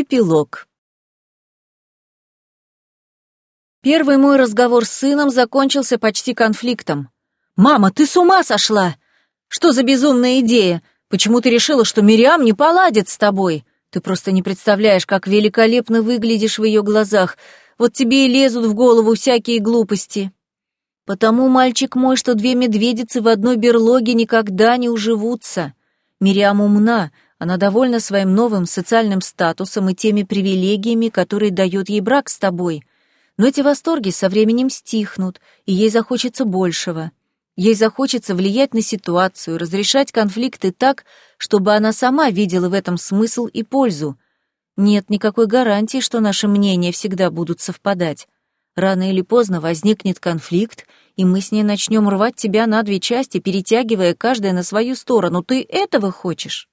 Эпилог. Первый мой разговор с сыном закончился почти конфликтом. «Мама, ты с ума сошла? Что за безумная идея? Почему ты решила, что Мириам не поладит с тобой? Ты просто не представляешь, как великолепно выглядишь в ее глазах. Вот тебе и лезут в голову всякие глупости. Потому, мальчик мой, что две медведицы в одной берлоге никогда не уживутся. Мириам умна, она довольна своим новым социальным статусом и теми привилегиями, которые дает ей брак с тобой. Но эти восторги со временем стихнут, и ей захочется большего. Ей захочется влиять на ситуацию, разрешать конфликты так, чтобы она сама видела в этом смысл и пользу. Нет никакой гарантии, что наши мнения всегда будут совпадать. Рано или поздно возникнет конфликт, и мы с ней начнем рвать тебя на две части, перетягивая каждая на свою сторону. Ты этого хочешь?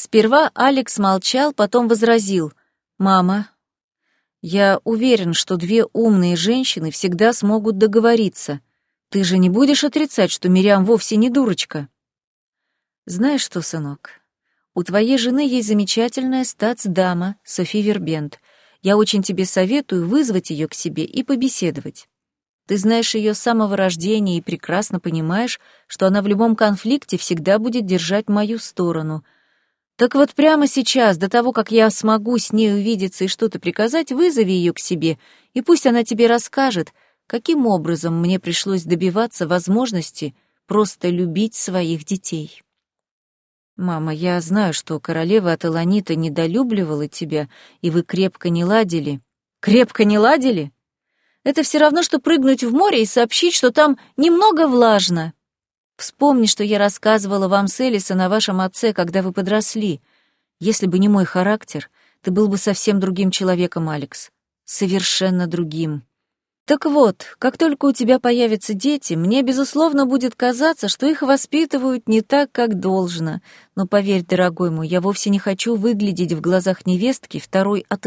Сперва Алекс молчал, потом возразил. «Мама, я уверен, что две умные женщины всегда смогут договориться. Ты же не будешь отрицать, что Мириам вовсе не дурочка?» «Знаешь что, сынок, у твоей жены есть замечательная статс-дама, Софи Вербент. Я очень тебе советую вызвать ее к себе и побеседовать. Ты знаешь ее с самого рождения и прекрасно понимаешь, что она в любом конфликте всегда будет держать мою сторону — так вот прямо сейчас, до того, как я смогу с ней увидеться и что-то приказать, вызови ее к себе, и пусть она тебе расскажет, каким образом мне пришлось добиваться возможности просто любить своих детей. Мама, я знаю, что королева Аталанита недолюбливала тебя, и вы крепко не ладили. Крепко не ладили? Это все равно, что прыгнуть в море и сообщить, что там немного влажно. Вспомни, что я рассказывала вам с Элисон о вашем отце, когда вы подросли. Если бы не мой характер, ты был бы совсем другим человеком, Алекс. Совершенно другим. Так вот, как только у тебя появятся дети, мне, безусловно, будет казаться, что их воспитывают не так, как должно. Но поверь, дорогой мой, я вовсе не хочу выглядеть в глазах невестки второй от.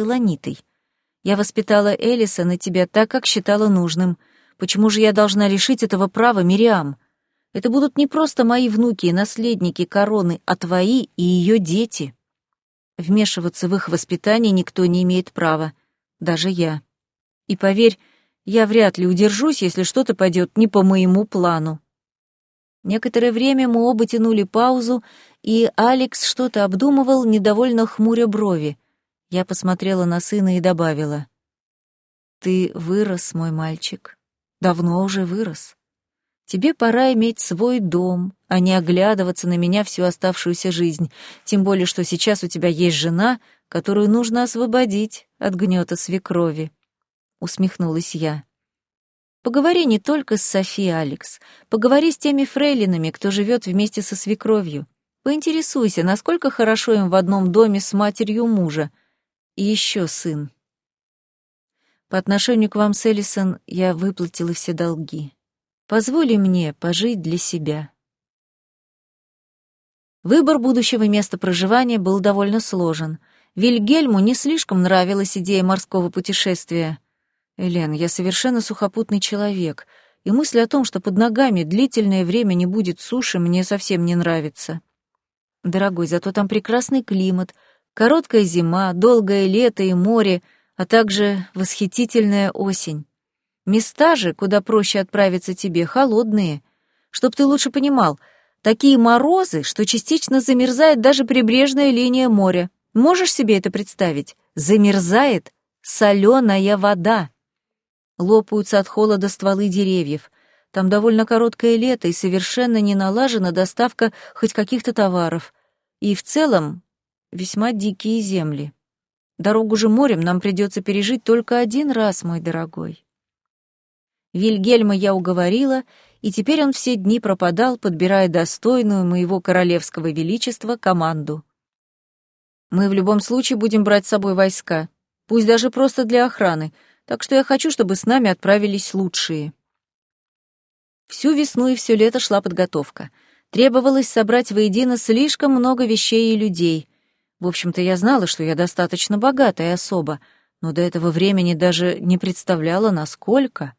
Я воспитала Элисон и тебя так, как считала нужным. Почему же я должна лишить этого права Мириам? Это будут не просто мои внуки и наследники короны, а твои и ее дети. Вмешиваться в их воспитание никто не имеет права, даже я. И поверь, я вряд ли удержусь, если что-то пойдет не по моему плану. Некоторое время мы оба тянули паузу, и Алекс что-то обдумывал, недовольно хмуря брови. Я посмотрела на сына и добавила. «Ты вырос, мой мальчик. Давно уже вырос. Тебе пора иметь свой дом, а не оглядываться на меня всю оставшуюся жизнь, тем более, что сейчас у тебя есть жена, которую нужно освободить от гнета свекрови. Усмехнулась я. Поговори не только с Софи, Алекс. Поговори с теми фрейлинами, кто живет вместе со свекровью. Поинтересуйся, насколько хорошо им в одном доме с матерью мужа. И еще сын. По отношению к вам с Эллисон я выплатила все долги. Позволи мне пожить для себя. Выбор будущего места проживания был довольно сложен. Вильгельму не слишком нравилась идея морского путешествия. «Элен, я совершенно сухопутный человек, и мысль о том, что под ногами длительное время не будет суши, мне совсем не нравится. Дорогой, зато там прекрасный климат, короткая зима, долгое лето и море, а также восхитительная осень. Места же, куда проще отправиться тебе, холодные. Чтоб ты лучше понимал, такие морозы, что частично замерзает даже прибрежная линия моря. Можешь себе это представить? Замерзает соленая вода. Лопаются от холода стволы деревьев. Там довольно короткое лето и совершенно не налажена доставка хоть каких-то товаров. И в целом весьма дикие земли. Дорогу же морем нам придется пережить только один раз, мой дорогой. Вильгельма я уговорила, и теперь он все дни пропадал, подбирая достойную моего королевского величества команду. Мы в любом случае будем брать с собой войска, пусть даже просто для охраны, так что я хочу, чтобы с нами отправились лучшие. Всю весну и все лето шла подготовка. Требовалось собрать воедино слишком много вещей и людей. В общем-то, я знала, что я достаточно богатая особа, но до этого времени даже не представляла, насколько.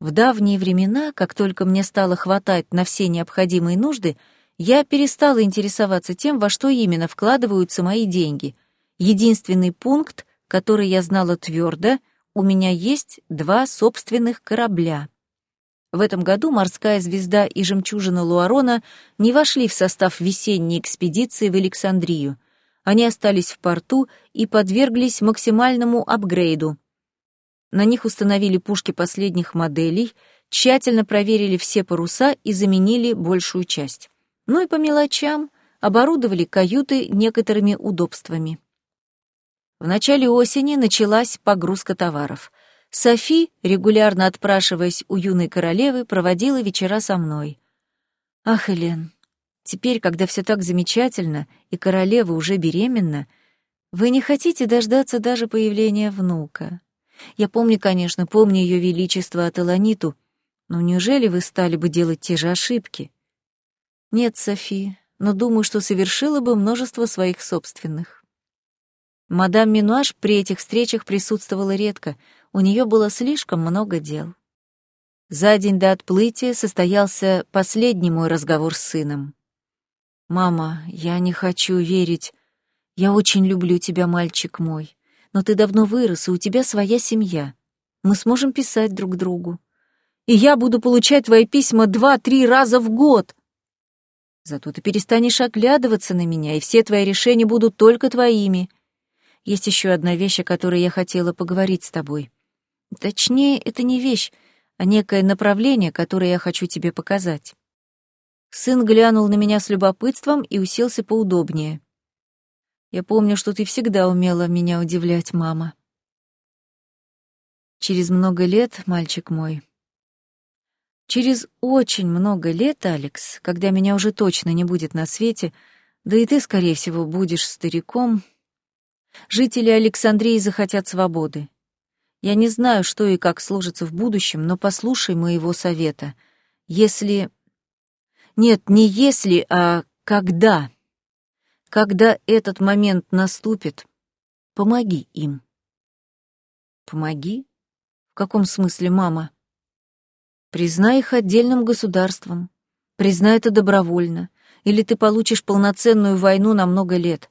В давние времена, как только мне стало хватать на все необходимые нужды, я перестала интересоваться тем, во что именно вкладываются мои деньги. Единственный пункт, который я знала твердо, у меня есть два собственных корабля. В этом году «Морская звезда» и «Жемчужина Луарона» не вошли в состав весенней экспедиции в Александрию. Они остались в порту и подверглись максимальному апгрейду. На них установили пушки последних моделей, тщательно проверили все паруса и заменили большую часть. Ну и по мелочам оборудовали каюты некоторыми удобствами. В начале осени началась погрузка товаров. Софи, регулярно отпрашиваясь у юной королевы, проводила вечера со мной. Ах, Элен, теперь, когда все так замечательно, и королева уже беременна, вы не хотите дождаться даже появления внука. Я помню, конечно, помню ее величество от Эланиту, но неужели вы стали бы делать те же ошибки? Нет, Софи, но думаю, что совершила бы множество своих собственных. Мадам Минуаш при этих встречах присутствовала редко, у нее было слишком много дел. За день до отплытия состоялся последний мой разговор с сыном. «Мама, я не хочу верить. Я очень люблю тебя, мальчик мой. Но ты давно вырос, и у тебя своя семья. Мы сможем писать друг другу. И я буду получать твои письма два-три раза в год. Зато ты перестанешь оглядываться на меня, и все твои решения будут только твоими. Есть еще одна вещь, о которой я хотела поговорить с тобой. Точнее, это не вещь, а некое направление, которое я хочу тебе показать. Сын глянул на меня с любопытством и уселся поудобнее. Я помню, что ты всегда умела меня удивлять, мама. Через много лет, мальчик мой, через очень много лет, Алекс, когда меня уже точно не будет на свете, да и ты, скорее всего, будешь стариком, Жители Александрии захотят свободы. Я не знаю, что и как сложится в будущем, но послушай моего совета. Если... Нет, не если, а когда. Когда этот момент наступит, помоги им. Помоги? В каком смысле, мама? Признай их отдельным государством. Признай это добровольно, или ты получишь полноценную войну на много лет.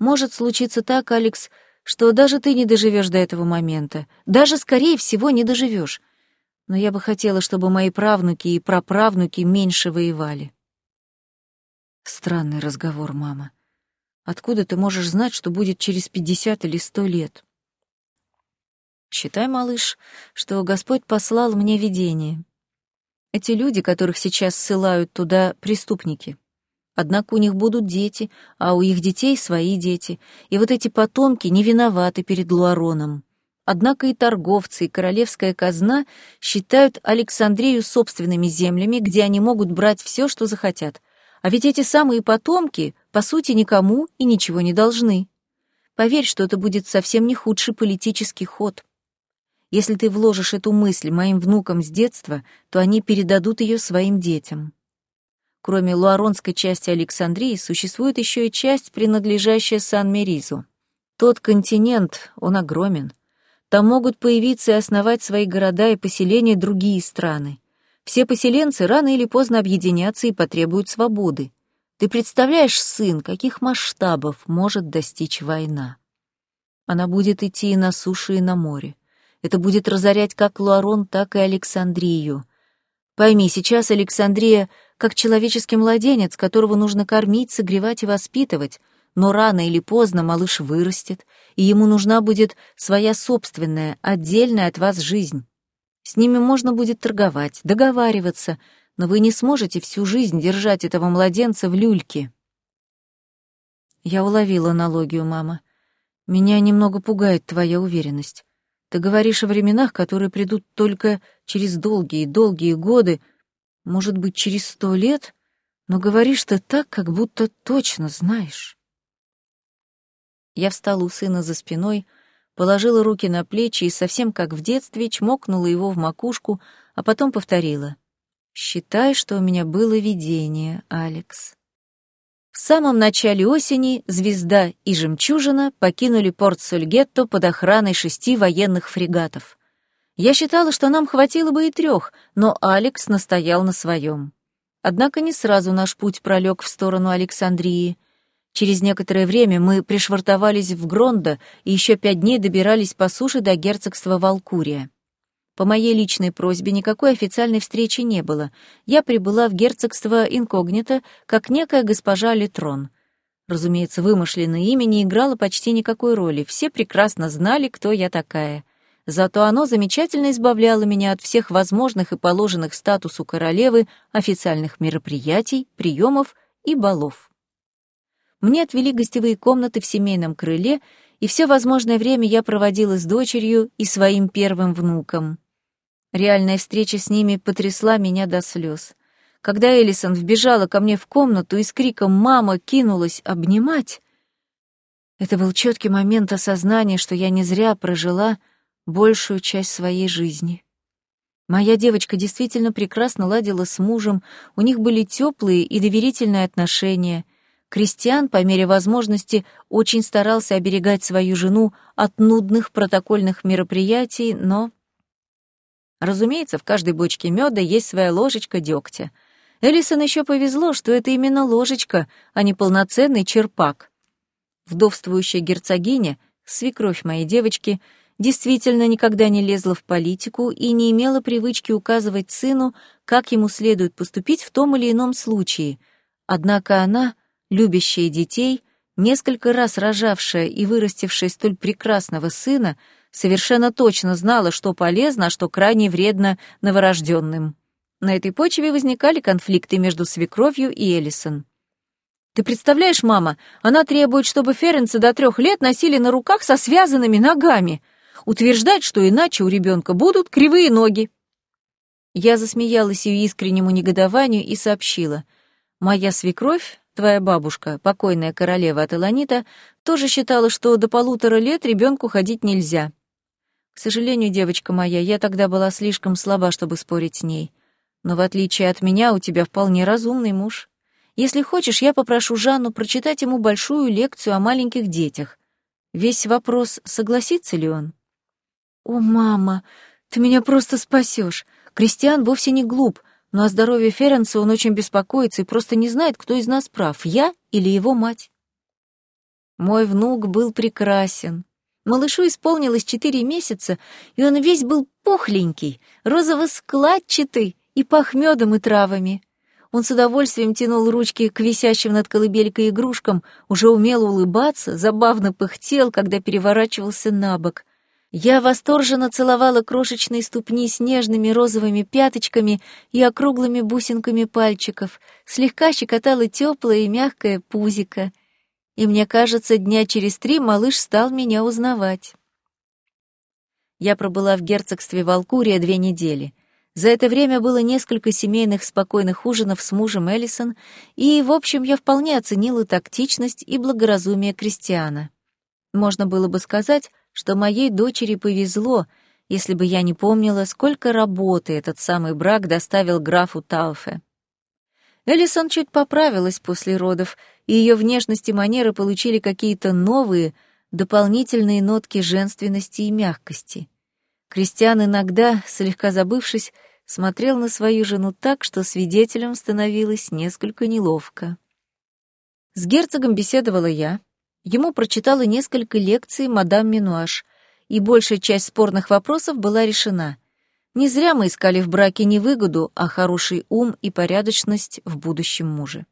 Может случиться так, Алекс, что даже ты не доживешь до этого момента. Даже, скорее всего, не доживешь. Но я бы хотела, чтобы мои правнуки и праправнуки меньше воевали. Странный разговор, мама. Откуда ты можешь знать, что будет через пятьдесят или сто лет? Считай, малыш, что Господь послал мне видение. Эти люди, которых сейчас ссылают туда, преступники. Однако у них будут дети, а у их детей свои дети, и вот эти потомки не виноваты перед Луароном. Однако и торговцы, и королевская казна считают Александрию собственными землями, где они могут брать все, что захотят. А ведь эти самые потомки, по сути, никому и ничего не должны. Поверь, что это будет совсем не худший политический ход. Если ты вложишь эту мысль моим внукам с детства, то они передадут ее своим детям. Кроме луаронской части Александрии, существует еще и часть, принадлежащая Сан-Меризу. Тот континент, он огромен. Там могут появиться и основать свои города и поселения другие страны. Все поселенцы рано или поздно объединятся и потребуют свободы. Ты представляешь, сын, каких масштабов может достичь война? Она будет идти и на суше, и на море. Это будет разорять как Луарон, так и Александрию. Пойми, сейчас Александрия как человеческий младенец, которого нужно кормить, согревать и воспитывать, но рано или поздно малыш вырастет, и ему нужна будет своя собственная, отдельная от вас жизнь. С ними можно будет торговать, договариваться, но вы не сможете всю жизнь держать этого младенца в люльке. Я уловила аналогию, мама. Меня немного пугает твоя уверенность. Ты говоришь о временах, которые придут только через долгие-долгие годы, может быть, через сто лет, но говоришь ты так, как будто точно знаешь. Я встала у сына за спиной, положила руки на плечи и совсем как в детстве чмокнула его в макушку, а потом повторила. «Считай, что у меня было видение, Алекс». В самом начале осени «Звезда» и «Жемчужина» покинули порт Сульгетто под охраной шести военных фрегатов. Я считала, что нам хватило бы и трех, но Алекс настоял на своем. Однако не сразу наш путь пролег в сторону Александрии. Через некоторое время мы пришвартовались в Грондо и еще пять дней добирались по суше до герцогства Валкурия. По моей личной просьбе никакой официальной встречи не было. Я прибыла в герцогство инкогнито, как некая госпожа Летрон. Разумеется, вымышленное имя не играло почти никакой роли. Все прекрасно знали, кто я такая. Зато оно замечательно избавляло меня от всех возможных и положенных статусу королевы официальных мероприятий, приемов и балов. Мне отвели гостевые комнаты в семейном крыле, и все возможное время я проводила с дочерью и своим первым внуком. Реальная встреча с ними потрясла меня до слез. Когда Элисон вбежала ко мне в комнату и с криком «Мама!» кинулась обнимать, это был четкий момент осознания, что я не зря прожила большую часть своей жизни. Моя девочка действительно прекрасно ладила с мужем, у них были теплые и доверительные отношения. Кристиан, по мере возможности, очень старался оберегать свою жену от нудных протокольных мероприятий, но Разумеется, в каждой бочке меда есть своя ложечка дегтя. Элисон еще повезло, что это именно ложечка, а не полноценный черпак. Вдовствующая герцогиня, свекровь моей девочки, действительно никогда не лезла в политику и не имела привычки указывать сыну, как ему следует поступить в том или ином случае. Однако она, любящая детей, несколько раз рожавшая и вырастившая столь прекрасного сына, совершенно точно знала, что полезно, а что крайне вредно новорожденным. На этой почве возникали конфликты между свекровью и Элисон. «Ты представляешь, мама, она требует, чтобы Ференца до трех лет носили на руках со связанными ногами. Утверждает, что иначе у ребенка будут кривые ноги». Я засмеялась ее искреннему негодованию и сообщила. «Моя свекровь, твоя бабушка, покойная королева Аталанита, тоже считала, что до полутора лет ребенку ходить нельзя. К сожалению, девочка моя, я тогда была слишком слаба, чтобы спорить с ней. Но в отличие от меня, у тебя вполне разумный муж. Если хочешь, я попрошу Жанну прочитать ему большую лекцию о маленьких детях. Весь вопрос, согласится ли он? О, мама, ты меня просто спасешь. Кристиан вовсе не глуп, но о здоровье Ференса он очень беспокоится и просто не знает, кто из нас прав, я или его мать. Мой внук был прекрасен. Малышу исполнилось четыре месяца, и он весь был пухленький, розово-складчатый и пах медом и травами. Он с удовольствием тянул ручки к висящим над колыбелькой игрушкам, уже умел улыбаться, забавно пыхтел, когда переворачивался на бок. Я восторженно целовала крошечные ступни с нежными розовыми пяточками и округлыми бусинками пальчиков, слегка щекотала теплое и мягкое пузико — и мне кажется, дня через три малыш стал меня узнавать. Я пробыла в герцогстве Валкурия две недели. За это время было несколько семейных спокойных ужинов с мужем Эллисон, и, в общем, я вполне оценила тактичность и благоразумие Кристиана. Можно было бы сказать, что моей дочери повезло, если бы я не помнила, сколько работы этот самый брак доставил графу Тауфе. Эллисон чуть поправилась после родов, и ее внешность и манеры получили какие-то новые, дополнительные нотки женственности и мягкости. Кристиан иногда, слегка забывшись, смотрел на свою жену так, что свидетелем становилось несколько неловко. С герцогом беседовала я. Ему прочитала несколько лекций мадам Минуаш, и большая часть спорных вопросов была решена — не зря мы искали в браке не выгоду, а хороший ум и порядочность в будущем муже.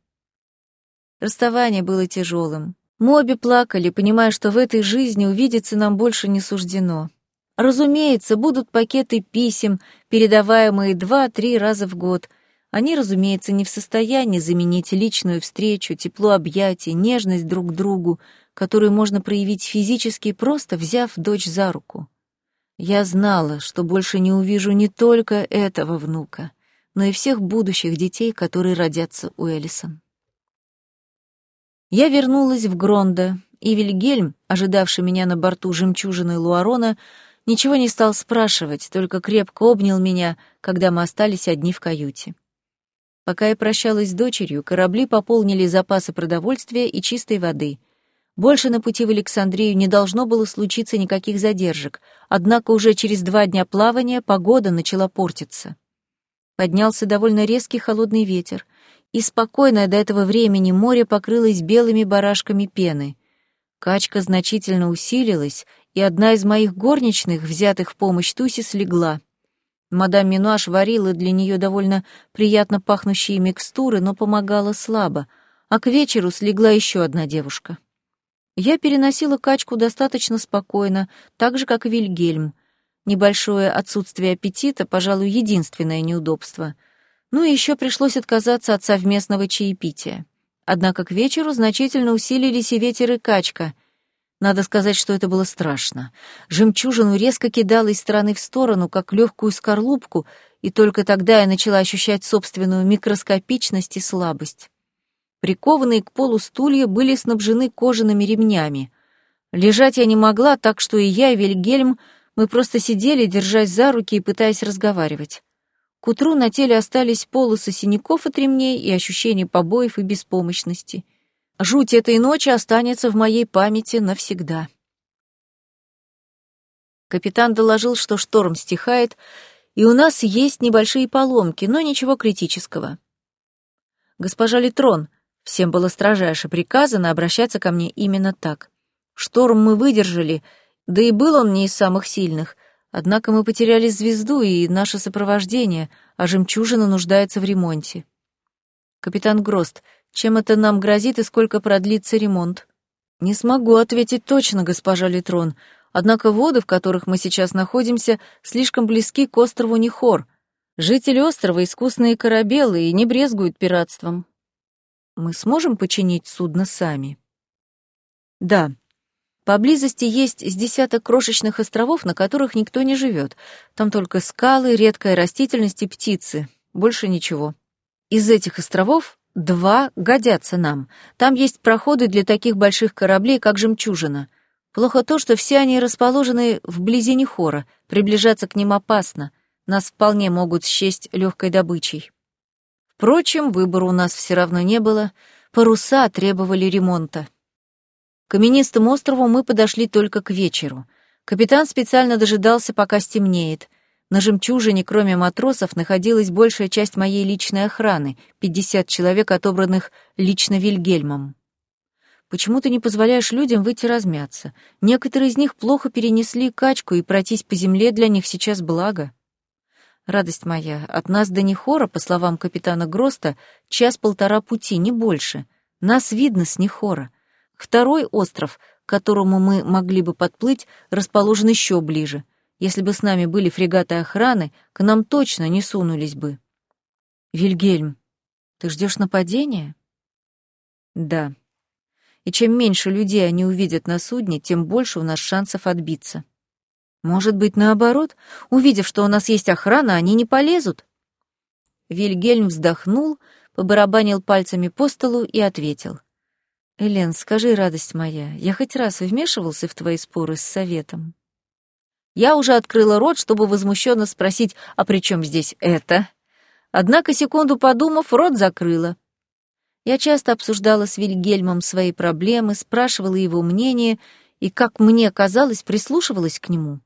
Расставание было тяжелым. Мы обе плакали, понимая, что в этой жизни увидеться нам больше не суждено. Разумеется, будут пакеты писем, передаваемые два-три раза в год. Они, разумеется, не в состоянии заменить личную встречу, тепло объятий, нежность друг к другу, которую можно проявить физически, просто взяв дочь за руку. Я знала, что больше не увижу не только этого внука, но и всех будущих детей, которые родятся у Элисон. Я вернулась в Грондо, и Вильгельм, ожидавший меня на борту жемчужины Луарона, ничего не стал спрашивать, только крепко обнял меня, когда мы остались одни в каюте. Пока я прощалась с дочерью, корабли пополнили запасы продовольствия и чистой воды. Больше на пути в Александрию не должно было случиться никаких задержек, однако уже через два дня плавания погода начала портиться. Поднялся довольно резкий холодный ветер, и спокойное до этого времени море покрылось белыми барашками пены. Качка значительно усилилась, и одна из моих горничных, взятых в помощь Туси, слегла. Мадам Минуаш варила для нее довольно приятно пахнущие микстуры, но помогала слабо, а к вечеру слегла еще одна девушка. Я переносила качку достаточно спокойно, так же, как и Вильгельм. Небольшое отсутствие аппетита, пожалуй, единственное неудобство. Ну и еще пришлось отказаться от совместного чаепития. Однако к вечеру значительно усилились и ветер, и качка — надо сказать, что это было страшно. Жемчужину резко кидало из стороны в сторону, как легкую скорлупку, и только тогда я начала ощущать собственную микроскопичность и слабость. Прикованные к полу стулья были снабжены кожаными ремнями. Лежать я не могла, так что и я, и Вильгельм, мы просто сидели, держась за руки и пытаясь разговаривать. К утру на теле остались полосы синяков от ремней и ощущение побоев и беспомощности — Жуть этой ночи останется в моей памяти навсегда. Капитан доложил, что шторм стихает, и у нас есть небольшие поломки, но ничего критического. Госпожа Литрон, всем было строжайше приказано обращаться ко мне именно так. Шторм мы выдержали, да и был он не из самых сильных, однако мы потеряли звезду и наше сопровождение, а жемчужина нуждается в ремонте. Капитан Грост — чем это нам грозит и сколько продлится ремонт? Не смогу ответить точно, госпожа Литрон. Однако воды, в которых мы сейчас находимся, слишком близки к острову Нихор. Жители острова — искусные корабелы и не брезгуют пиратством. Мы сможем починить судно сами? Да. Поблизости есть с десяток крошечных островов, на которых никто не живет. Там только скалы, редкая растительность и птицы. Больше ничего. Из этих островов Два годятся нам. Там есть проходы для таких больших кораблей, как «Жемчужина». Плохо то, что все они расположены вблизи Нехора, приближаться к ним опасно. Нас вполне могут счесть легкой добычей. Впрочем, выбора у нас все равно не было. Паруса требовали ремонта. К каменистому острову мы подошли только к вечеру. Капитан специально дожидался, пока стемнеет. На «Жемчужине», кроме матросов, находилась большая часть моей личной охраны, 50 человек, отобранных лично Вильгельмом. Почему ты не позволяешь людям выйти размяться? Некоторые из них плохо перенесли качку, и пройтись по земле для них сейчас благо. Радость моя, от нас до Нехора, по словам капитана Гроста, час-полтора пути, не больше. Нас видно с Нехора. Второй остров, к которому мы могли бы подплыть, расположен еще ближе — если бы с нами были фрегаты охраны, к нам точно не сунулись бы. Вильгельм, ты ждешь нападения? Да. И чем меньше людей они увидят на судне, тем больше у нас шансов отбиться. Может быть, наоборот, увидев, что у нас есть охрана, они не полезут? Вильгельм вздохнул, побарабанил пальцами по столу и ответил. «Элен, скажи, радость моя, я хоть раз вмешивался в твои споры с советом?» Я уже открыла рот, чтобы возмущенно спросить, а при чем здесь это? Однако, секунду подумав, рот закрыла. Я часто обсуждала с Вильгельмом свои проблемы, спрашивала его мнение и, как мне казалось, прислушивалась к нему.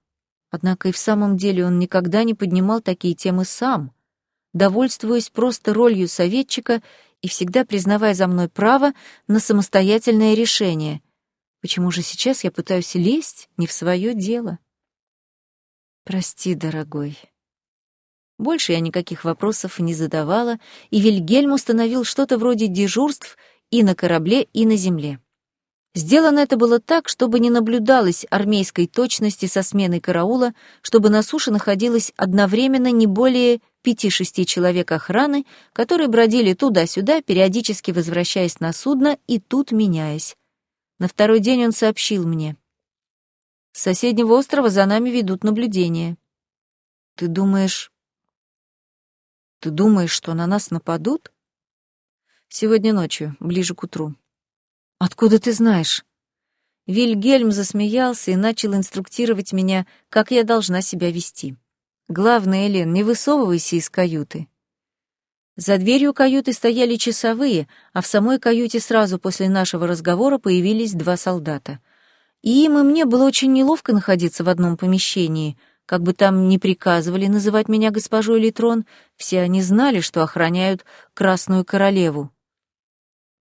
Однако и в самом деле он никогда не поднимал такие темы сам, довольствуясь просто ролью советчика и всегда признавая за мной право на самостоятельное решение. Почему же сейчас я пытаюсь лезть не в свое дело? «Прости, дорогой». Больше я никаких вопросов не задавала, и Вильгельм установил что-то вроде дежурств и на корабле, и на земле. Сделано это было так, чтобы не наблюдалось армейской точности со сменой караула, чтобы на суше находилось одновременно не более пяти-шести человек охраны, которые бродили туда-сюда, периодически возвращаясь на судно и тут меняясь. На второй день он сообщил мне. С соседнего острова за нами ведут наблюдение. Ты думаешь... Ты думаешь, что на нас нападут? Сегодня ночью, ближе к утру. Откуда ты знаешь? Вильгельм засмеялся и начал инструктировать меня, как я должна себя вести. Главное, Элен, не высовывайся из каюты. За дверью каюты стояли часовые, а в самой каюте сразу после нашего разговора появились два солдата — и им и мне было очень неловко находиться в одном помещении. Как бы там ни приказывали называть меня госпожой Литрон, все они знали, что охраняют Красную Королеву.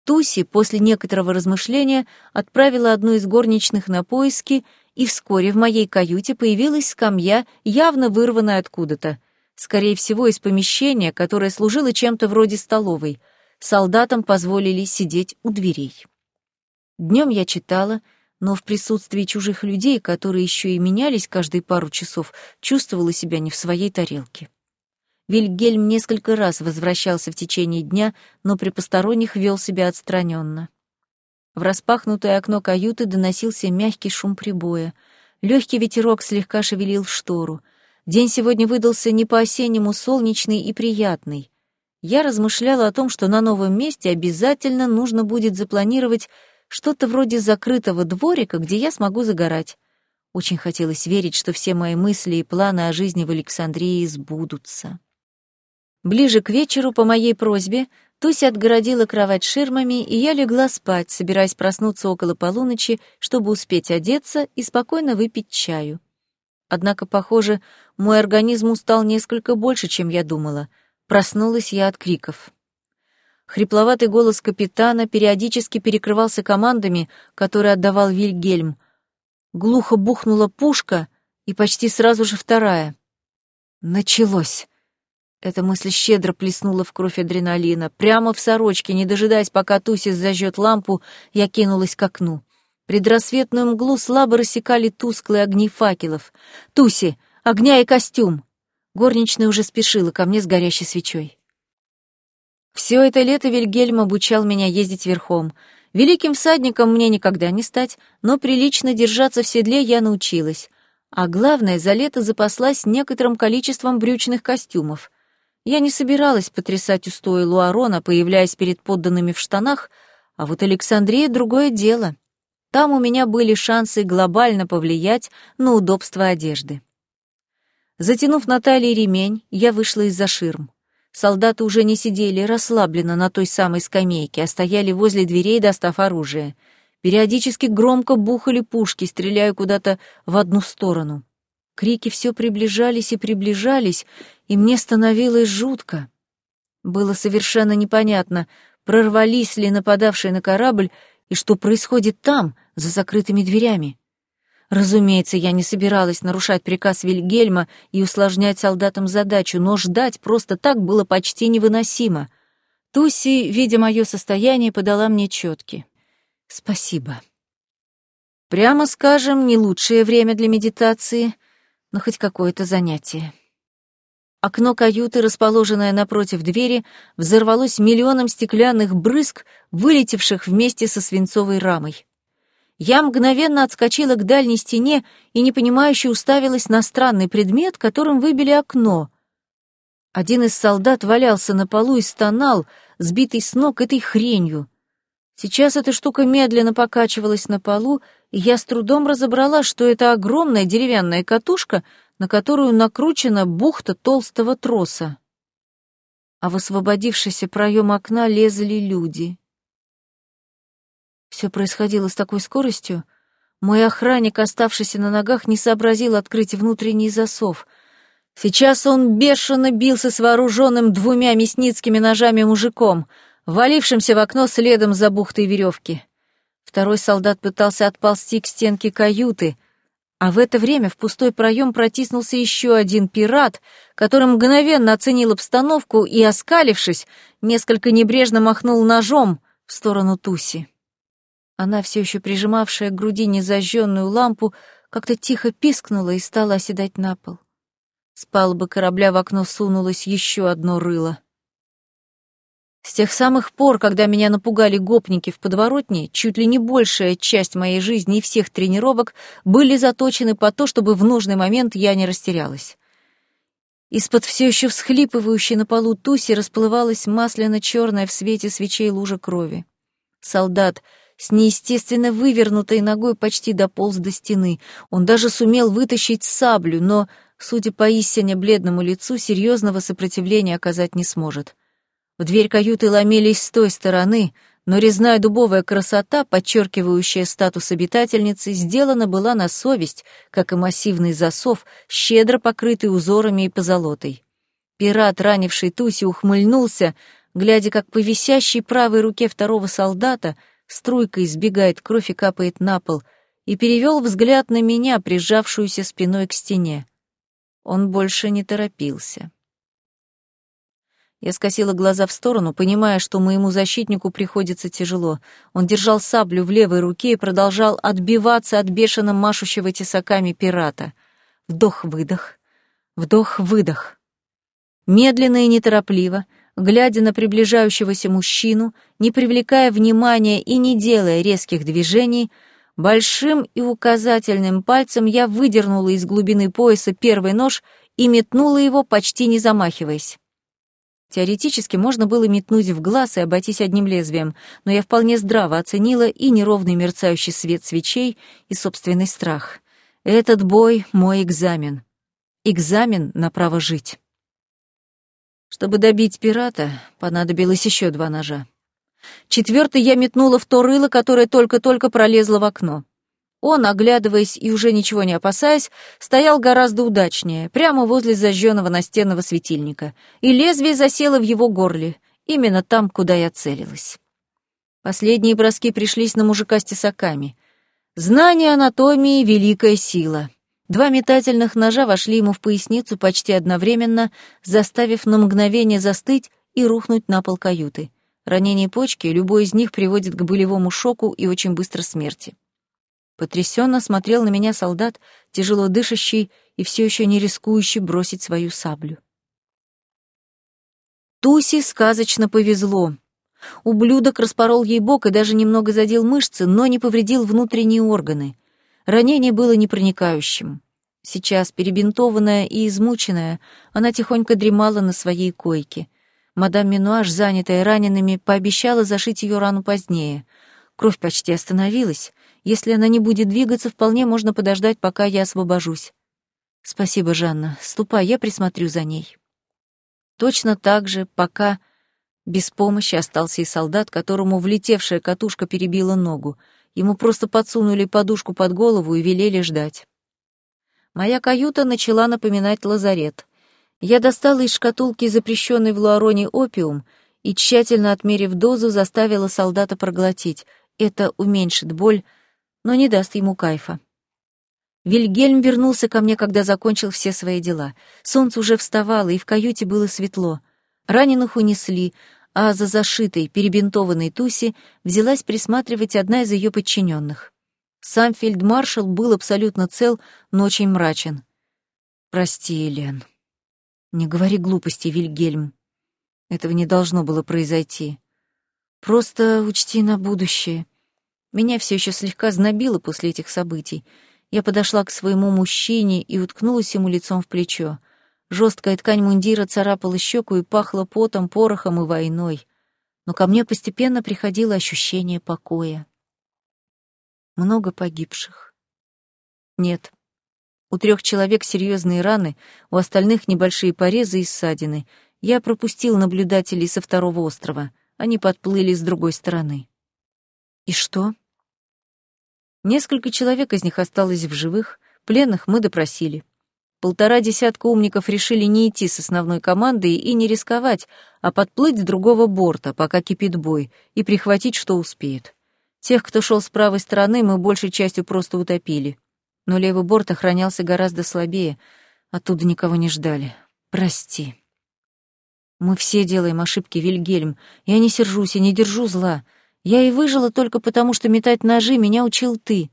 Туси после некоторого размышления отправила одну из горничных на поиски, и вскоре в моей каюте появилась скамья, явно вырванная откуда-то. Скорее всего, из помещения, которое служило чем-то вроде столовой. Солдатам позволили сидеть у дверей. Днем я читала, но в присутствии чужих людей, которые еще и менялись каждые пару часов, чувствовала себя не в своей тарелке. Вильгельм несколько раз возвращался в течение дня, но при посторонних вел себя отстраненно. В распахнутое окно каюты доносился мягкий шум прибоя. Легкий ветерок слегка шевелил штору. День сегодня выдался не по-осеннему солнечный и приятный. Я размышляла о том, что на новом месте обязательно нужно будет запланировать что-то вроде закрытого дворика, где я смогу загорать. Очень хотелось верить, что все мои мысли и планы о жизни в Александрии сбудутся. Ближе к вечеру, по моей просьбе, Туся отгородила кровать ширмами, и я легла спать, собираясь проснуться около полуночи, чтобы успеть одеться и спокойно выпить чаю. Однако, похоже, мой организм устал несколько больше, чем я думала. Проснулась я от криков. Хрипловатый голос капитана периодически перекрывался командами, которые отдавал Вильгельм. Глухо бухнула пушка, и почти сразу же вторая. Началось. Эта мысль щедро плеснула в кровь адреналина. Прямо в сорочке, не дожидаясь, пока Тусис зажжет лампу, я кинулась к окну. Предрассветную мглу слабо рассекали тусклые огни факелов. «Туси! Огня и костюм!» Горничная уже спешила ко мне с горящей свечой. Все это лето Вильгельм обучал меня ездить верхом. Великим всадником мне никогда не стать, но прилично держаться в седле я научилась. А главное, за лето запаслась некоторым количеством брючных костюмов. Я не собиралась потрясать устои Луарона, появляясь перед подданными в штанах, а вот Александрия — другое дело. Там у меня были шансы глобально повлиять на удобство одежды. Затянув на талии ремень, я вышла из-за ширм. Солдаты уже не сидели расслабленно на той самой скамейке, а стояли возле дверей, достав оружие. Периодически громко бухали пушки, стреляя куда-то в одну сторону. Крики все приближались и приближались, и мне становилось жутко. Было совершенно непонятно, прорвались ли нападавшие на корабль и что происходит там, за закрытыми дверями. Разумеется, я не собиралась нарушать приказ Вильгельма и усложнять солдатам задачу, но ждать просто так было почти невыносимо. Туси, видя мое состояние, подала мне четки. «Спасибо». Прямо скажем, не лучшее время для медитации, но хоть какое-то занятие. Окно каюты, расположенное напротив двери, взорвалось миллионом стеклянных брызг, вылетевших вместе со свинцовой рамой. Я мгновенно отскочила к дальней стене и непонимающе уставилась на странный предмет, которым выбили окно. Один из солдат валялся на полу и стонал, сбитый с ног этой хренью. Сейчас эта штука медленно покачивалась на полу, и я с трудом разобрала, что это огромная деревянная катушка, на которую накручена бухта толстого троса. А в освободившийся проем окна лезли люди. Все происходило с такой скоростью. Мой охранник, оставшийся на ногах, не сообразил открыть внутренний засов. Сейчас он бешено бился с вооруженным двумя мясницкими ножами мужиком, валившимся в окно следом за бухтой веревки. Второй солдат пытался отползти к стенке каюты, а в это время в пустой проем протиснулся еще один пират, который мгновенно оценил обстановку и, оскалившись, несколько небрежно махнул ножом в сторону Туси. Она, все еще прижимавшая к груди незажженную лампу, как-то тихо пискнула и стала оседать на пол. С палубы корабля в окно сунулось еще одно рыло. С тех самых пор, когда меня напугали гопники в подворотне, чуть ли не большая часть моей жизни и всех тренировок были заточены по то, чтобы в нужный момент я не растерялась. Из-под все еще всхлипывающей на полу туси расплывалась масляно-черная в свете свечей лужа крови. Солдат с неестественно вывернутой ногой почти дополз до стены. Он даже сумел вытащить саблю, но, судя по истине бледному лицу, серьезного сопротивления оказать не сможет. В дверь каюты ломились с той стороны, но резная дубовая красота, подчеркивающая статус обитательницы, сделана была на совесть, как и массивный засов, щедро покрытый узорами и позолотой. Пират, ранивший Туси, ухмыльнулся, глядя, как по висящей правой руке второго солдата струйка избегает кровь и капает на пол, и перевел взгляд на меня, прижавшуюся спиной к стене. Он больше не торопился. Я скосила глаза в сторону, понимая, что моему защитнику приходится тяжело. Он держал саблю в левой руке и продолжал отбиваться от бешено машущего тесаками пирата. Вдох-выдох, вдох-выдох. Медленно и неторопливо, глядя на приближающегося мужчину, не привлекая внимания и не делая резких движений, большим и указательным пальцем я выдернула из глубины пояса первый нож и метнула его, почти не замахиваясь. Теоретически можно было метнуть в глаз и обойтись одним лезвием, но я вполне здраво оценила и неровный мерцающий свет свечей, и собственный страх. Этот бой — мой экзамен. Экзамен на право жить. Чтобы добить пирата, понадобилось еще два ножа. Четвертый я метнула в то рыло, которое только-только пролезло в окно. Он, оглядываясь и уже ничего не опасаясь, стоял гораздо удачнее, прямо возле зажженного настенного светильника, и лезвие засело в его горле, именно там, куда я целилась. Последние броски пришлись на мужика с тесаками. Знание анатомии — великая сила. Два метательных ножа вошли ему в поясницу почти одновременно, заставив на мгновение застыть и рухнуть на пол каюты. Ранение почки, любой из них приводит к болевому шоку и очень быстро смерти. Потрясенно смотрел на меня солдат, тяжело дышащий и все еще не рискующий бросить свою саблю. Туси сказочно повезло. Ублюдок распорол ей бок и даже немного задел мышцы, но не повредил внутренние органы. Ранение было непроникающим. Сейчас, перебинтованная и измученная, она тихонько дремала на своей койке. Мадам Минуаш, занятая ранеными, пообещала зашить ее рану позднее. Кровь почти остановилась, если она не будет двигаться, вполне можно подождать, пока я освобожусь. Спасибо, Жанна. Ступай, я присмотрю за ней. Точно так же, пока без помощи остался и солдат, которому влетевшая катушка перебила ногу. Ему просто подсунули подушку под голову и велели ждать. Моя каюта начала напоминать лазарет. Я достала из шкатулки запрещенный в Луароне опиум и, тщательно отмерив дозу, заставила солдата проглотить. Это уменьшит боль, но не даст ему кайфа. Вильгельм вернулся ко мне, когда закончил все свои дела. Солнце уже вставало, и в каюте было светло. Раненых унесли, а за зашитой, перебинтованной Туси взялась присматривать одна из ее подчиненных. Сам фельдмаршал был абсолютно цел, но очень мрачен. «Прости, Елен. Не говори глупости, Вильгельм. Этого не должно было произойти. Просто учти на будущее. Меня все еще слегка знобило после этих событий. Я подошла к своему мужчине и уткнулась ему лицом в плечо. Жесткая ткань мундира царапала щеку и пахла потом, порохом и войной. Но ко мне постепенно приходило ощущение покоя. Много погибших. Нет. У трех человек серьезные раны, у остальных небольшие порезы и ссадины. Я пропустил наблюдателей со второго острова. Они подплыли с другой стороны. И что? Несколько человек из них осталось в живых, пленных мы допросили. Полтора десятка умников решили не идти с основной командой и не рисковать, а подплыть с другого борта, пока кипит бой, и прихватить, что успеют. Тех, кто шел с правой стороны, мы большей частью просто утопили. Но левый борт охранялся гораздо слабее, оттуда никого не ждали. Прости. Мы все делаем ошибки, Вильгельм. Я не сержусь и не держу зла. Я и выжила только потому, что метать ножи меня учил ты.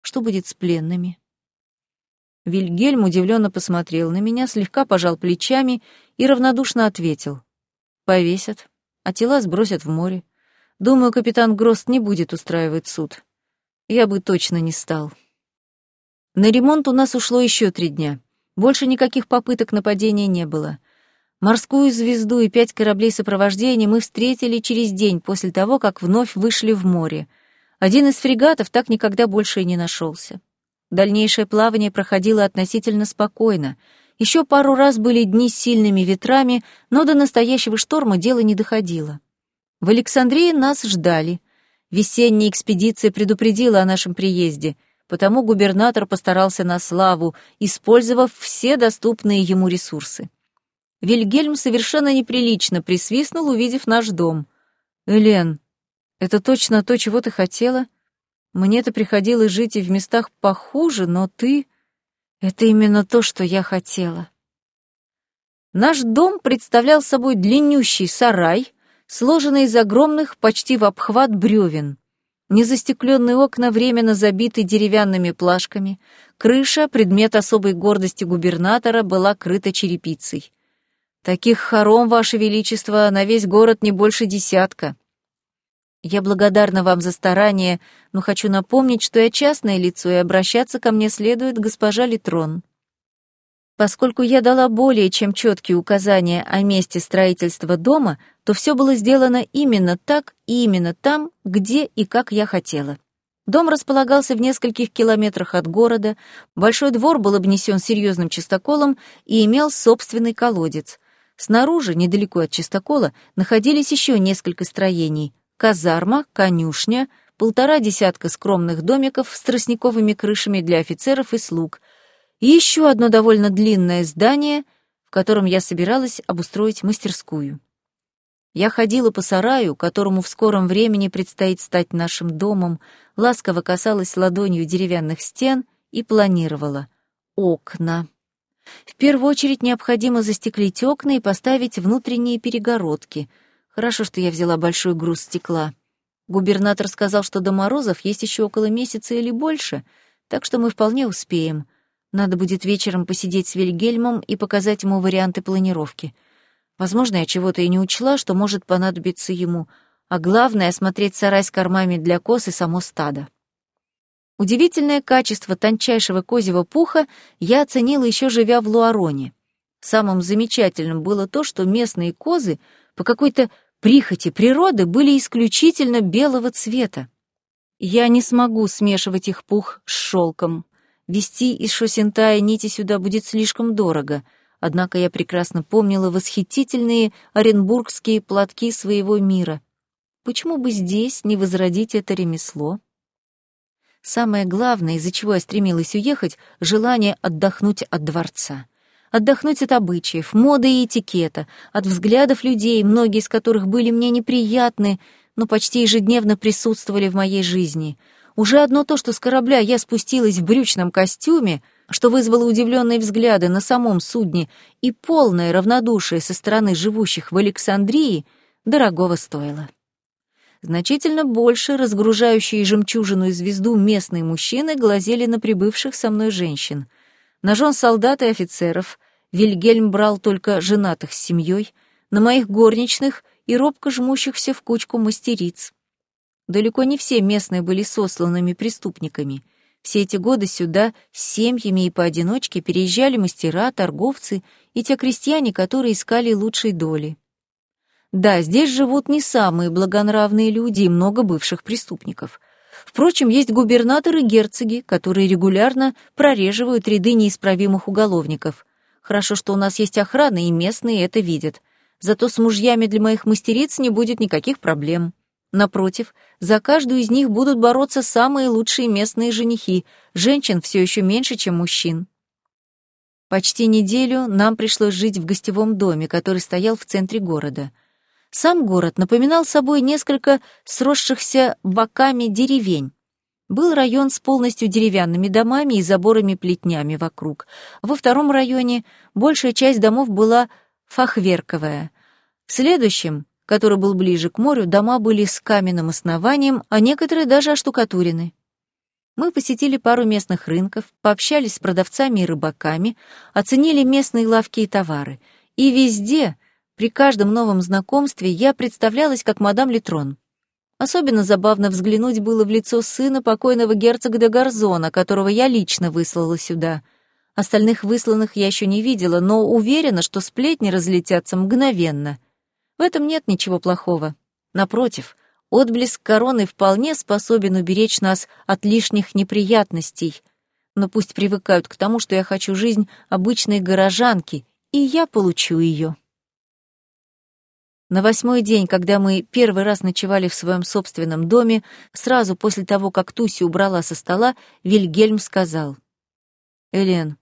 Что будет с пленными? Вильгельм удивленно посмотрел на меня, слегка пожал плечами и равнодушно ответил. Повесят, а тела сбросят в море. Думаю, капитан Грост не будет устраивать суд. Я бы точно не стал. На ремонт у нас ушло еще три дня. Больше никаких попыток нападения не было. Морскую звезду и пять кораблей сопровождения мы встретили через день после того, как вновь вышли в море. Один из фрегатов так никогда больше и не нашелся. Дальнейшее плавание проходило относительно спокойно. Еще пару раз были дни с сильными ветрами, но до настоящего шторма дело не доходило. В Александрии нас ждали. Весенняя экспедиция предупредила о нашем приезде, потому губернатор постарался на славу, использовав все доступные ему ресурсы. Вильгельм совершенно неприлично присвистнул, увидев наш дом. «Элен, это точно то, чего ты хотела? Мне-то приходилось жить и в местах похуже, но ты...» «Это именно то, что я хотела». Наш дом представлял собой длиннющий сарай, сложенный из огромных, почти в обхват бревен. Незастекленные окна временно забиты деревянными плашками, крыша, предмет особой гордости губернатора, была крыта черепицей. Таких хором, Ваше Величество, на весь город не больше десятка. Я благодарна вам за старание, но хочу напомнить, что я частное лицо, и обращаться ко мне следует госпожа Литрон. Поскольку я дала более чем четкие указания о месте строительства дома, то все было сделано именно так и именно там, где и как я хотела. Дом располагался в нескольких километрах от города, большой двор был обнесен серьезным чистоколом и имел собственный колодец. Снаружи, недалеко от чистокола, находились еще несколько строений — казарма, конюшня, полтора десятка скромных домиков с тростниковыми крышами для офицеров и слуг, и еще одно довольно длинное здание, в котором я собиралась обустроить мастерскую. Я ходила по сараю, которому в скором времени предстоит стать нашим домом, ласково касалась ладонью деревянных стен и планировала. Окна. В первую очередь необходимо застеклить окна и поставить внутренние перегородки. Хорошо, что я взяла большой груз стекла. Губернатор сказал, что до морозов есть еще около месяца или больше, так что мы вполне успеем. Надо будет вечером посидеть с Вильгельмом и показать ему варианты планировки. Возможно, я чего-то и не учла, что может понадобиться ему, а главное — осмотреть сарай с кормами для коз и само стадо. Удивительное качество тончайшего козьего пуха я оценила еще живя в Луароне. Самым замечательным было то, что местные козы по какой-то прихоти природы были исключительно белого цвета. Я не смогу смешивать их пух с шелком. Вести из Шосентая нити сюда будет слишком дорого, однако я прекрасно помнила восхитительные оренбургские платки своего мира. Почему бы здесь не возродить это ремесло? Самое главное, из-за чего я стремилась уехать, — желание отдохнуть от дворца. Отдохнуть от обычаев, моды и этикета, от взглядов людей, многие из которых были мне неприятны, но почти ежедневно присутствовали в моей жизни. Уже одно то, что с корабля я спустилась в брючном костюме, что вызвало удивленные взгляды на самом судне и полное равнодушие со стороны живущих в Александрии, дорогого стоило. Значительно больше разгружающие жемчужину и звезду местные мужчины глазели на прибывших со мной женщин. На жен солдат и офицеров Вильгельм брал только женатых с семьей, на моих горничных и робко жмущихся в кучку мастериц. Далеко не все местные были сосланными преступниками. Все эти годы сюда с семьями и поодиночке переезжали мастера, торговцы и те крестьяне, которые искали лучшей доли. Да, здесь живут не самые благонравные люди и много бывших преступников. Впрочем, есть губернаторы и герцоги, которые регулярно прореживают ряды неисправимых уголовников. Хорошо, что у нас есть охрана, и местные это видят. Зато с мужьями для моих мастериц не будет никаких проблем. Напротив, за каждую из них будут бороться самые лучшие местные женихи. Женщин все еще меньше, чем мужчин. Почти неделю нам пришлось жить в гостевом доме, который стоял в центре города — сам город напоминал собой несколько сросшихся боками деревень. Был район с полностью деревянными домами и заборами-плетнями вокруг. Во втором районе большая часть домов была фахверковая. В следующем, который был ближе к морю, дома были с каменным основанием, а некоторые даже оштукатурены. Мы посетили пару местных рынков, пообщались с продавцами и рыбаками, оценили местные лавки и товары. И везде при каждом новом знакомстве я представлялась как мадам Литрон. Особенно забавно взглянуть было в лицо сына покойного герцога де Гарзона, которого я лично выслала сюда. Остальных высланных я еще не видела, но уверена, что сплетни разлетятся мгновенно. В этом нет ничего плохого. Напротив, отблеск короны вполне способен уберечь нас от лишних неприятностей. Но пусть привыкают к тому, что я хочу жизнь обычной горожанки, и я получу ее. На восьмой день, когда мы первый раз ночевали в своем собственном доме, сразу после того, как Туси убрала со стола, Вильгельм сказал. «Элен,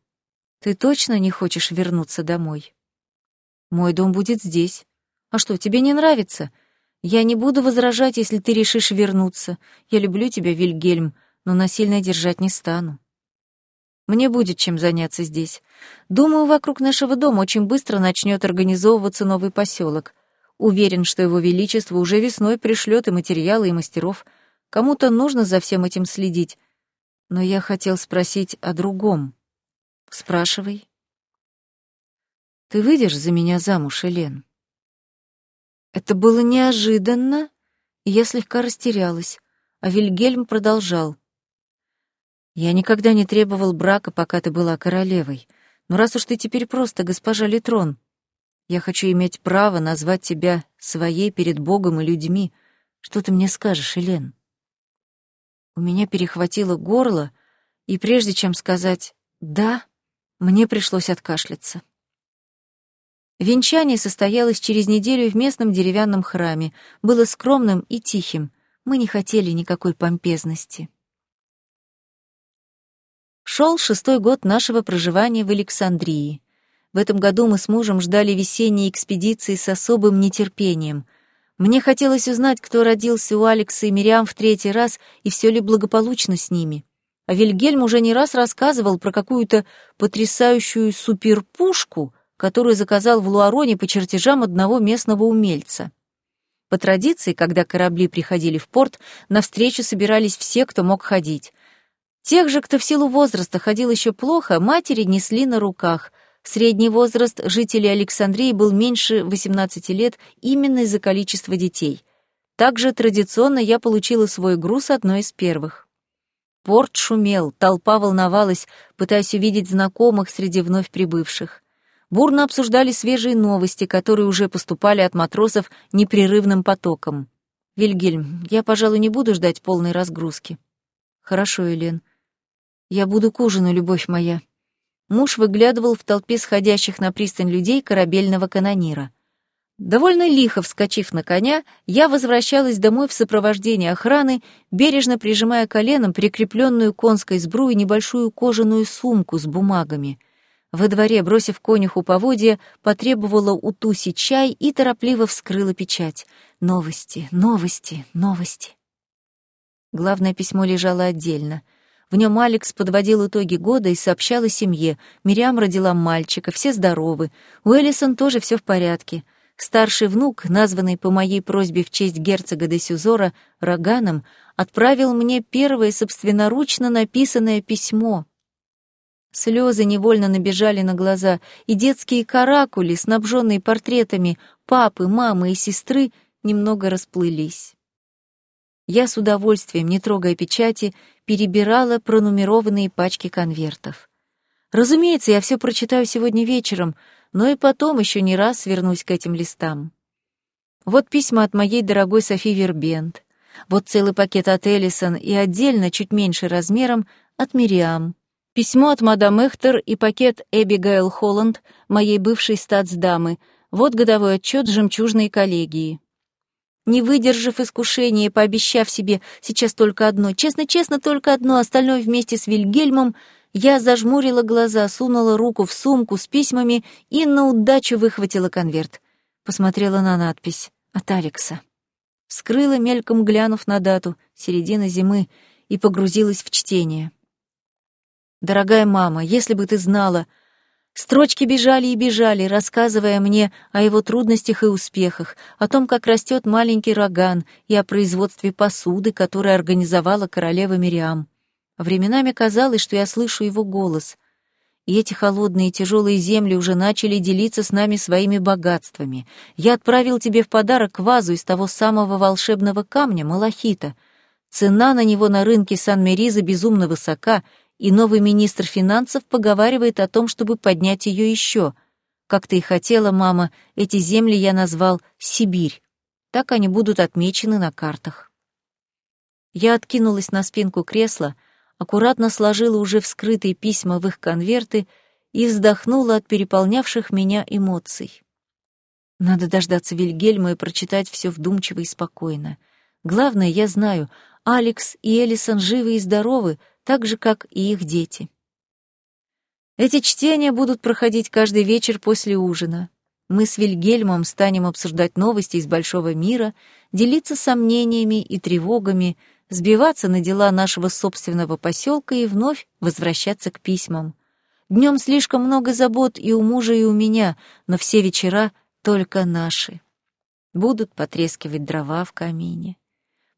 ты точно не хочешь вернуться домой? Мой дом будет здесь. А что, тебе не нравится? Я не буду возражать, если ты решишь вернуться. Я люблю тебя, Вильгельм, но насильно держать не стану. Мне будет чем заняться здесь. Думаю, вокруг нашего дома очень быстро начнет организовываться новый поселок. Уверен, что его величество уже весной пришлет и материалы, и мастеров. Кому-то нужно за всем этим следить. Но я хотел спросить о другом. Спрашивай. Ты выйдешь за меня замуж, Элен? Это было неожиданно, и я слегка растерялась, а Вильгельм продолжал. Я никогда не требовал брака, пока ты была королевой. Но раз уж ты теперь просто госпожа Литрон, я хочу иметь право назвать тебя своей перед Богом и людьми. Что ты мне скажешь, Элен? У меня перехватило горло, и прежде чем сказать «да», мне пришлось откашляться. Венчание состоялось через неделю в местном деревянном храме, было скромным и тихим. Мы не хотели никакой помпезности. Шел шестой год нашего проживания в Александрии. В этом году мы с мужем ждали весенней экспедиции с особым нетерпением. Мне хотелось узнать, кто родился у Алекса и Мириам в третий раз, и все ли благополучно с ними. А Вильгельм уже не раз рассказывал про какую-то потрясающую суперпушку, которую заказал в Луароне по чертежам одного местного умельца. По традиции, когда корабли приходили в порт, навстречу собирались все, кто мог ходить. Тех же, кто в силу возраста ходил еще плохо, матери несли на руках. Средний возраст жителей Александрии был меньше 18 лет именно из-за количества детей. Также традиционно я получила свой груз одной из первых. Порт шумел, толпа волновалась, пытаясь увидеть знакомых среди вновь прибывших. Бурно обсуждали свежие новости, которые уже поступали от матросов непрерывным потоком. «Вильгельм, я, пожалуй, не буду ждать полной разгрузки». «Хорошо, Елен. Я буду к ужину, любовь моя». Муж выглядывал в толпе сходящих на пристань людей корабельного канонира. Довольно лихо вскочив на коня, я возвращалась домой в сопровождении охраны, бережно прижимая коленом прикрепленную конской сбрую небольшую кожаную сумку с бумагами. Во дворе, бросив конюху поводья, потребовала у Туси чай и торопливо вскрыла печать. Новости, новости, новости. Главное письмо лежало отдельно. В нем Алекс подводил итоги года и сообщал о семье. Мириам родила мальчика, все здоровы. У Элисон тоже все в порядке — Старший внук, названный по моей просьбе в честь герцога де Сюзора Роганом, отправил мне первое собственноручно написанное письмо. Слезы невольно набежали на глаза, и детские каракули, снабженные портретами папы, мамы и сестры, немного расплылись. Я с удовольствием, не трогая печати, перебирала пронумерованные пачки конвертов. Разумеется, я все прочитаю сегодня вечером — но и потом еще не раз вернусь к этим листам. Вот письма от моей дорогой Софи Вербент, вот целый пакет от Эллисон и отдельно, чуть меньше размером, от Мириам. Письмо от мадам Эхтер и пакет Эбигейл Холланд, моей бывшей статсдамы, вот годовой отчет жемчужной коллегии. Не выдержав искушения и пообещав себе сейчас только одно, честно-честно только одно, остальное вместе с Вильгельмом — я зажмурила глаза, сунула руку в сумку с письмами и на удачу выхватила конверт. Посмотрела на надпись «От Алекса». Вскрыла, мельком глянув на дату, середина зимы, и погрузилась в чтение. «Дорогая мама, если бы ты знала...» Строчки бежали и бежали, рассказывая мне о его трудностях и успехах, о том, как растет маленький роган, и о производстве посуды, которое организовала королева Мириам. Временами казалось, что я слышу его голос. И эти холодные тяжелые земли уже начали делиться с нами своими богатствами. Я отправил тебе в подарок вазу из того самого волшебного камня, малахита. Цена на него на рынке Сан-Мериза безумно высока, и новый министр финансов поговаривает о том, чтобы поднять ее еще. Как ты и хотела, мама, эти земли я назвал Сибирь. Так они будут отмечены на картах. Я откинулась на спинку кресла, аккуратно сложила уже вскрытые письма в их конверты и вздохнула от переполнявших меня эмоций. Надо дождаться Вильгельма и прочитать все вдумчиво и спокойно. Главное, я знаю, Алекс и Элисон живы и здоровы, так же, как и их дети. Эти чтения будут проходить каждый вечер после ужина. Мы с Вильгельмом станем обсуждать новости из большого мира, делиться сомнениями и тревогами, сбиваться на дела нашего собственного поселка и вновь возвращаться к письмам. Днем слишком много забот и у мужа, и у меня, но все вечера только наши. Будут потрескивать дрова в камине.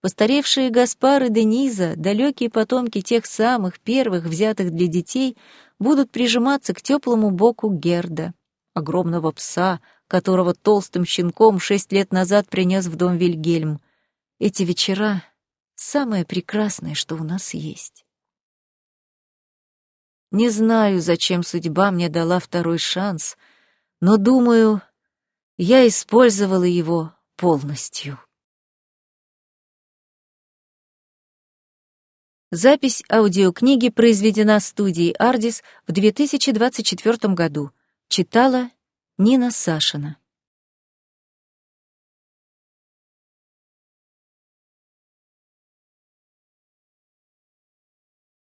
Постаревшие Гаспар и Дениза, далекие потомки тех самых первых, взятых для детей, будут прижиматься к теплому боку Герда, огромного пса, которого толстым щенком шесть лет назад принес в дом Вильгельм. Эти вечера — самое прекрасное, что у нас есть. Не знаю, зачем судьба мне дала второй шанс, но, думаю, я использовала его полностью. Запись аудиокниги произведена студией «Ардис» в 2024 году. Читала Нина Сашина.